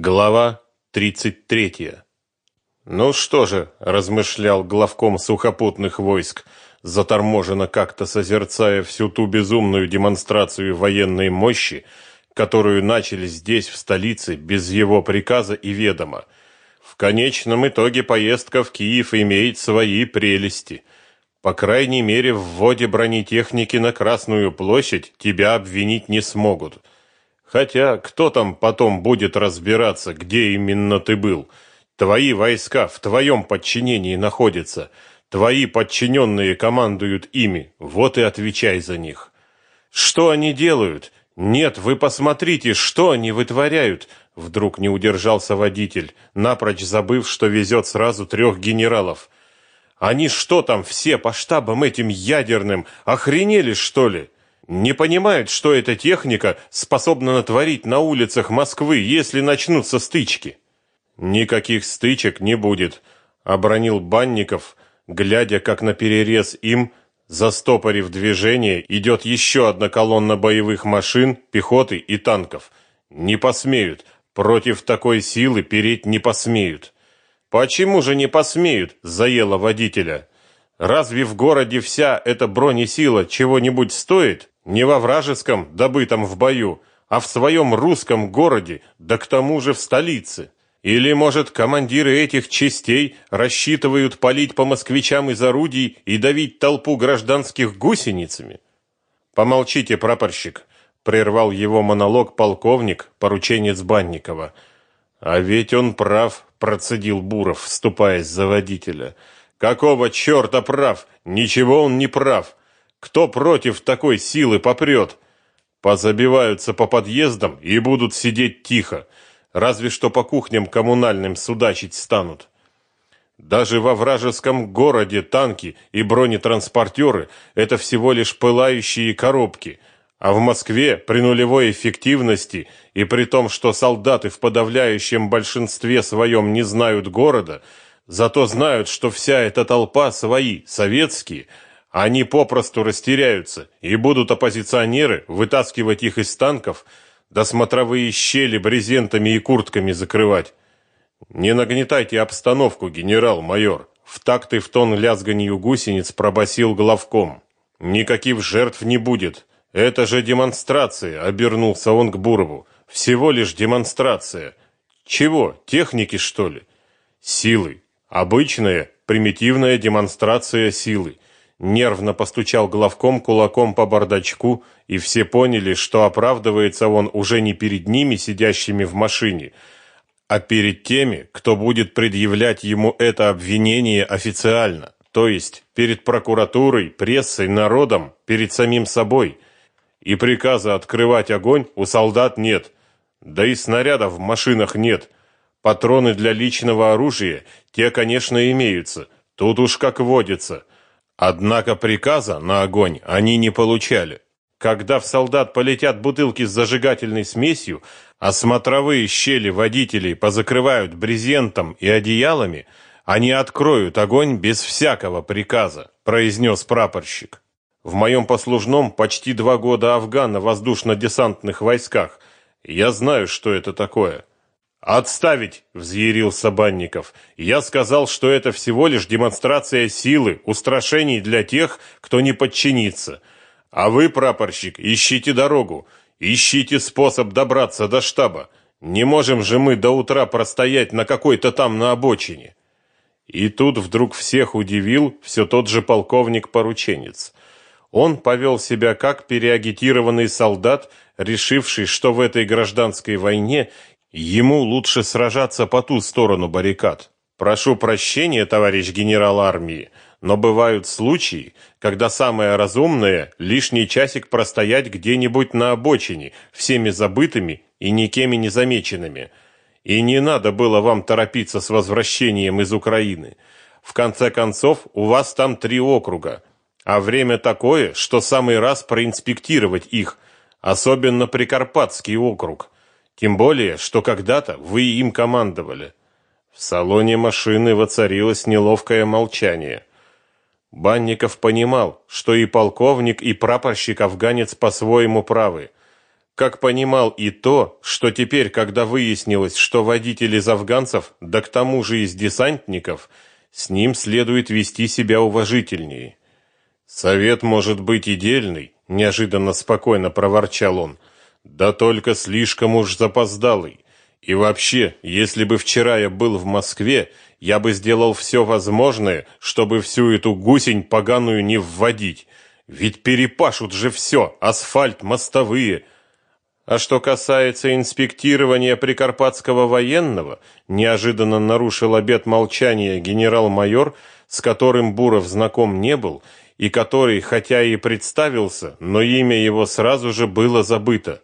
Глава 33. Ну что же, размышлял главком сухопутных войск, заторможенно как-то созерцая всю ту безумную демонстрацию военной мощи, которую начали здесь в столице без его приказа и ведома. В конечном итоге поездка в Киев имеет свои прелести. По крайней мере, в вводе бронетехники на Красную площадь тебя обвинить не смогут. Хотя кто там потом будет разбираться, где именно ты был? Твои войска в твоем подчинении находятся. Твои подчиненные командуют ими. Вот и отвечай за них. Что они делают? Нет, вы посмотрите, что они вытворяют. Вдруг не удержался водитель, напрочь забыв, что везет сразу трех генералов. Они что там все по штабам этим ядерным? Охренели, что ли? Не понимают, что эта техника способна натворить на улицах Москвы, если начнутся стычки. Никаких стычек не будет, обронил Банников, глядя, как на перерез им, застопорив движение, идет еще одна колонна боевых машин, пехоты и танков. Не посмеют, против такой силы переть не посмеют. Почему же не посмеют? заело водителя. Разве в городе вся эта бронесила чего-нибудь стоит? Не во вражеском, добытом в бою, а в своем русском городе, да к тому же в столице. Или, может, командиры этих частей рассчитывают палить по москвичам из орудий и давить толпу гражданских гусеницами? Помолчите, прапорщик, прервал его монолог полковник, порученец Банникова. А ведь он прав, процедил Буров, вступаясь за водителя. Какого черта прав? Ничего он не прав. Кто против такой силы попрет? Позабиваются по подъездам и будут сидеть тихо, разве что по кухням коммунальным судачить станут. Даже во вражеском городе танки и бронетранспортеры – это всего лишь пылающие коробки, а в Москве при нулевой эффективности и при том, что солдаты в подавляющем большинстве своем не знают города, зато знают, что вся эта толпа свои, советские – они попросту растеряются, и будут оппозиционеры вытаскивать их из танков, да смотровые щели брезентами и куртками закрывать. Не нагнетайте обстановку, генерал-майор. В такт и в тон лязганью гусениц пробасил главком. Никаких жертв не будет. Это же демонстрация, обернулся он к Бурову. Всего лишь демонстрация. Чего? Техники, что ли? Силы. Обычная, примитивная демонстрация силы нервно постучал главком кулаком по бардачку, и все поняли, что оправдывается он уже не перед ними, сидящими в машине, а перед теми, кто будет предъявлять ему это обвинение официально, то есть перед прокуратурой, прессой, народом, перед самим собой. И приказа открывать огонь у солдат нет, да и снарядов в машинах нет. Патроны для личного оружия, те, конечно, имеются. Тут уж как водится – Однако приказа на огонь они не получали. Когда в солдат полетят бутылки с зажигательной смесью, а смотровые щели водителей позакрывают брезентом и одеялами, они откроют огонь без всякого приказа, произнес прапорщик. В моем послужном почти два года Афгана в воздушно-десантных войсках. Я знаю, что это такое. «Отставить!» – взъярился Банников. «Я сказал, что это всего лишь демонстрация силы, устрашений для тех, кто не подчинится. А вы, прапорщик, ищите дорогу, ищите способ добраться до штаба. Не можем же мы до утра простоять на какой-то там на обочине». И тут вдруг всех удивил все тот же полковник-порученец. Он повел себя как переагитированный солдат, решивший, что в этой гражданской войне Ему лучше сражаться по ту сторону баррикад. Прошу прощения, товарищ генерал армии, но бывают случаи, когда самое разумное лишний часик простоять где-нибудь на обочине, всеми забытыми и никем не замеченными. И не надо было вам торопиться с возвращением из Украины. В конце концов, у вас там три округа, а время такое, что самый раз проинспектировать их, особенно Прикарпатский округ. Тем более, что когда-то вы им командовали. В салоне машины воцарилось неловкое молчание. Банников понимал, что и полковник, и прапорщик-афганец по-своему правы. как понимал и то, что теперь, когда выяснилось, что водитель из афганцев, да к тому же из десантников, с ним следует вести себя уважительнее. Совет может быть и дельный, неожиданно спокойно проворчал он. Да только слишком уж запоздалый. И вообще, если бы вчера я был в Москве, я бы сделал все возможное, чтобы всю эту гусень поганую не вводить. Ведь перепашут же все: асфальт, мостовые, а что касается инспектирования прикарпатского военного, неожиданно нарушил обет молчания генерал-майор, с которым Буров знаком не был, и который, хотя и представился, но имя его сразу же было забыто.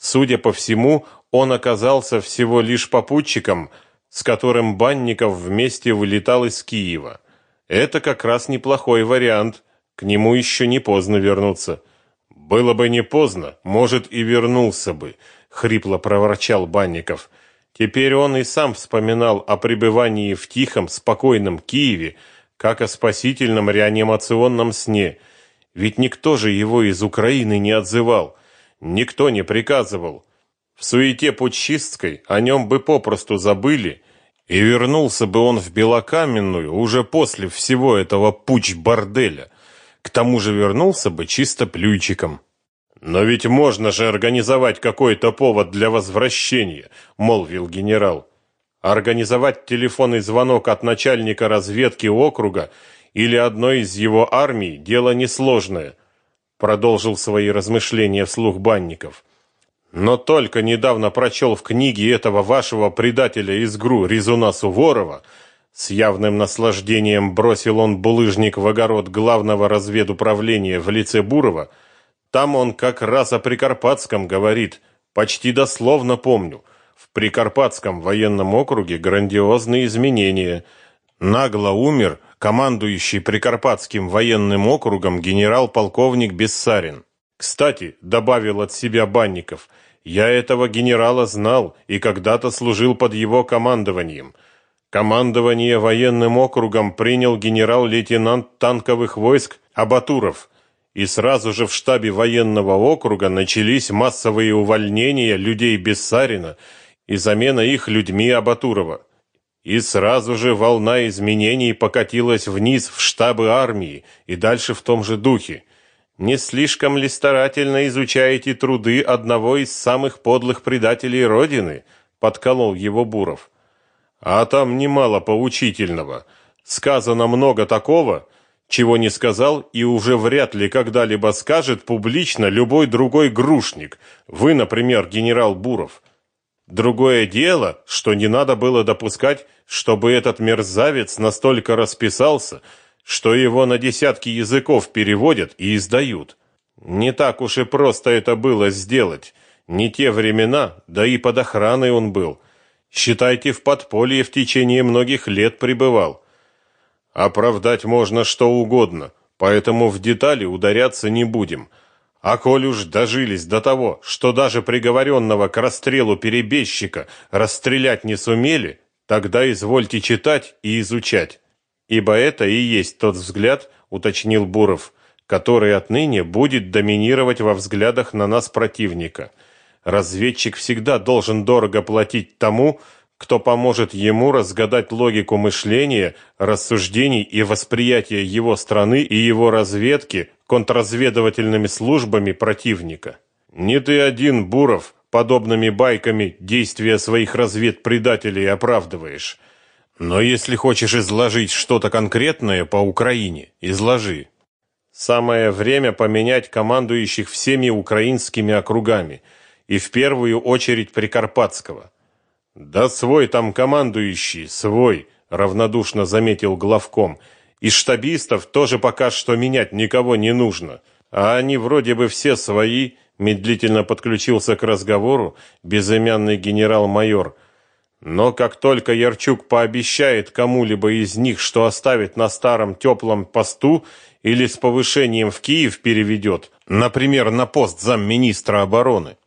Судя по всему, он оказался всего лишь попутчиком, с которым Банников вместе вылетал из Киева. Это как раз неплохой вариант. К нему еще не поздно вернуться. Было бы не поздно, может, и вернулся бы, хрипло проворчал Банников. Теперь он и сам вспоминал о пребывании в тихом, спокойном Киеве, как о спасительном реанимационном сне. Ведь никто же его из Украины не отзывал, никто не приказывал. В суете путчистской о нем бы попросту забыли, и вернулся бы он в Белокаменную уже после всего этого путь-борделя. К тому же вернулся бы чисто плюйчиком. Но ведь можно же организовать какой-то повод для возвращения, молвил генерал. Организовать телефонный звонок от начальника разведки округа или одной из его армий дело несложное, продолжил свои размышления вслух Банников. Но только недавно прочел в книге этого вашего предателя из ГРУ Резуна Суворова, с явным наслаждением бросил он булыжник в огород главного разведуправления в лице Бурова. Там он как раз о Прикарпатском говорит, почти дословно помню. В Прикарпатском военном округе грандиозные изменения. Нагло умер командующий Прикарпатским военным округом генерал-полковник Бессарин. Кстати, добавил от себя Банников, я этого генерала знал и когда-то служил под его командованием. Командование военным округом принял генерал-лейтенант танковых войск Абатуров, и сразу же в штабе военного округа начались массовые увольнения людей Бессарина и замена их людьми Абатурова. И сразу же волна изменений покатилась вниз в штабы армии и дальше в том же духе. Не слишком ли старательно изучаете труды одного из самых подлых предателей Родины? Подколол его Буров. А там немало поучительного. Сказано много такого, чего не сказал и уже вряд ли когда-либо скажет публично любой другой грушник. Вы, например, генерал Буров. Другое дело, что не надо было допускать, чтобы этот мерзавец настолько расписался, что его на десятки языков переводят и издают. Не так уж и просто это было сделать. Не те времена, да и под охраной он был. Считайте, в подполье в течение многих лет пребывал. Оправдать можно что угодно, поэтому в детали ударяться не будем. А коль уж дожились до того, что даже приговоренного к расстрелу перебежчика расстрелять не сумели, тогда извольте читать и изучать. Ибо это и есть тот взгляд, уточнил Буров, который отныне будет доминировать во взглядах на нас противника – Разведчик всегда должен дорого платить тому, кто поможет ему разгадать логику мышления, рассуждений и восприятия его страны и его разведки контрразведывательными службами противника. Не ты один, Буров, подобными байками действия своих разведпредателей оправдываешь. Но если хочешь изложить что-то конкретное по Украине, изложи. Самое время поменять командующих всеми украинскими округами – и в первую очередь Прикарпатского. Да свой там командующий, свой, равнодушно заметил главком. Из штабистов тоже пока что менять никого не нужно, а они вроде бы все свои, медлительно подключился к разговору безымянный генерал-майор. Но как только Ярчук пообещает кому-либо из них, что оставит на старом теплом посту или с повышением в Киев переведет, например, на пост замминистра обороны,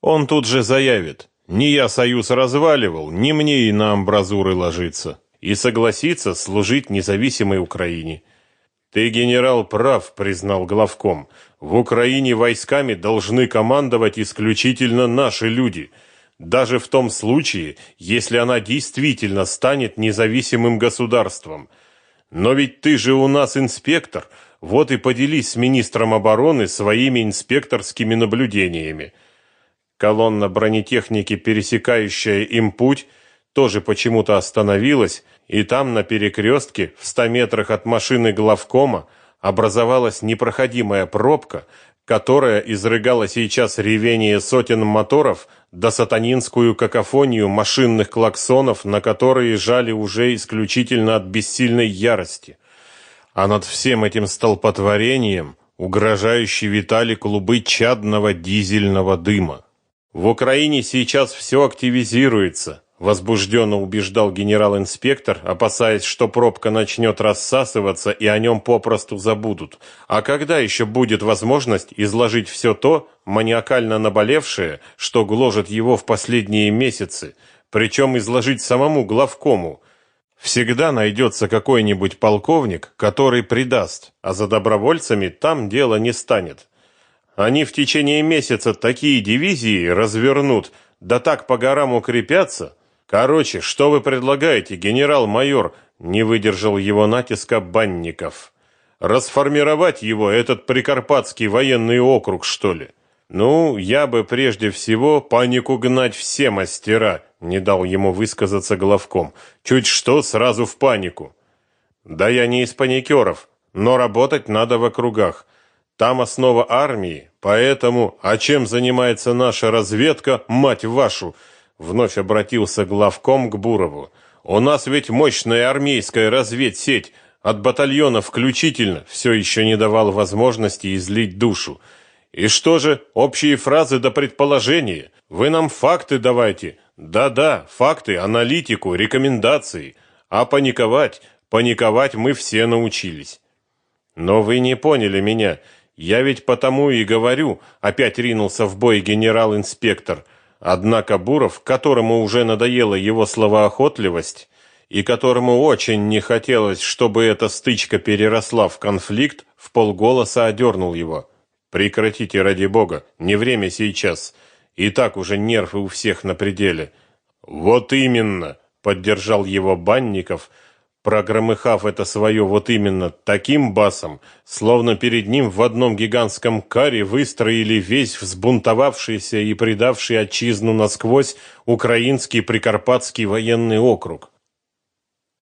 он тут же заявит, не я союз разваливал, не мне и на амбразуры ложиться, и согласится служить независимой Украине. Ты, генерал, прав, признал главком. В Украине войсками должны командовать исключительно наши люди, даже в том случае, если она действительно станет независимым государством. Но ведь ты же у нас инспектор, вот и поделись с министром обороны своими инспекторскими наблюдениями. Колонна бронетехники, пересекающая им путь, тоже почему-то остановилась, и там на перекрестке, в ста метрах от машины главкома, образовалась непроходимая пробка, которая изрыгала сейчас ревение сотен моторов да сатанинскую какофонию машинных клаксонов, на которые жали уже исключительно от бессильной ярости. А над всем этим столпотворением угрожающе витали клубы чадного дизельного дыма. В Украине сейчас все активизируется, возбужденно убеждал генерал-инспектор, опасаясь, что пробка начнет рассасываться и о нем попросту забудут. А когда еще будет возможность изложить все то, маниакально наболевшее, что гложет его в последние месяцы, причем изложить самому главкому, Всегда найдется какой-нибудь полковник, который предаст, а за добровольцами там дело не станет. Они в течение месяца такие дивизии развернут, да так по горам укрепятся. Короче, что вы предлагаете, генерал-майор? Не выдержал его натиска Банников. Расформировать его этот прикарпатский военный округ, что ли? Ну, я бы прежде всего панику гнать все мастера, не дал ему высказаться главком. Чуть что, сразу в панику. Да я не из паникеров, но работать надо в округах. Там основа армии, поэтому, а чем занимается наша разведка, мать вашу? Вновь обратился главком к Бурову. У нас ведь мощная армейская разведсеть, от батальона включительно, все еще не давал возможности излить душу. И что же, общие фразы до предположения? Вы нам факты давайте, да-да, факты, аналитику, рекомендации. А паниковать, паниковать мы все научились. Но вы не поняли меня. Я ведь потому и говорю, опять ринулся в бой генерал-инспектор. Однако Буров, которому уже надоела его словоохотливость, и которому очень не хотелось, чтобы эта стычка переросла в конфликт, в полголоса одернул его. Прекратите ради бога, не время сейчас. И так уже нервы у всех на пределе. Вот именно, поддержал его Банников, прогромыхав это свое вот именно таким басом, словно перед ним в одном гигантском каре выстроили весь взбунтовавшийся и предавший отчизну насквозь украинский прикарпатский военный округ.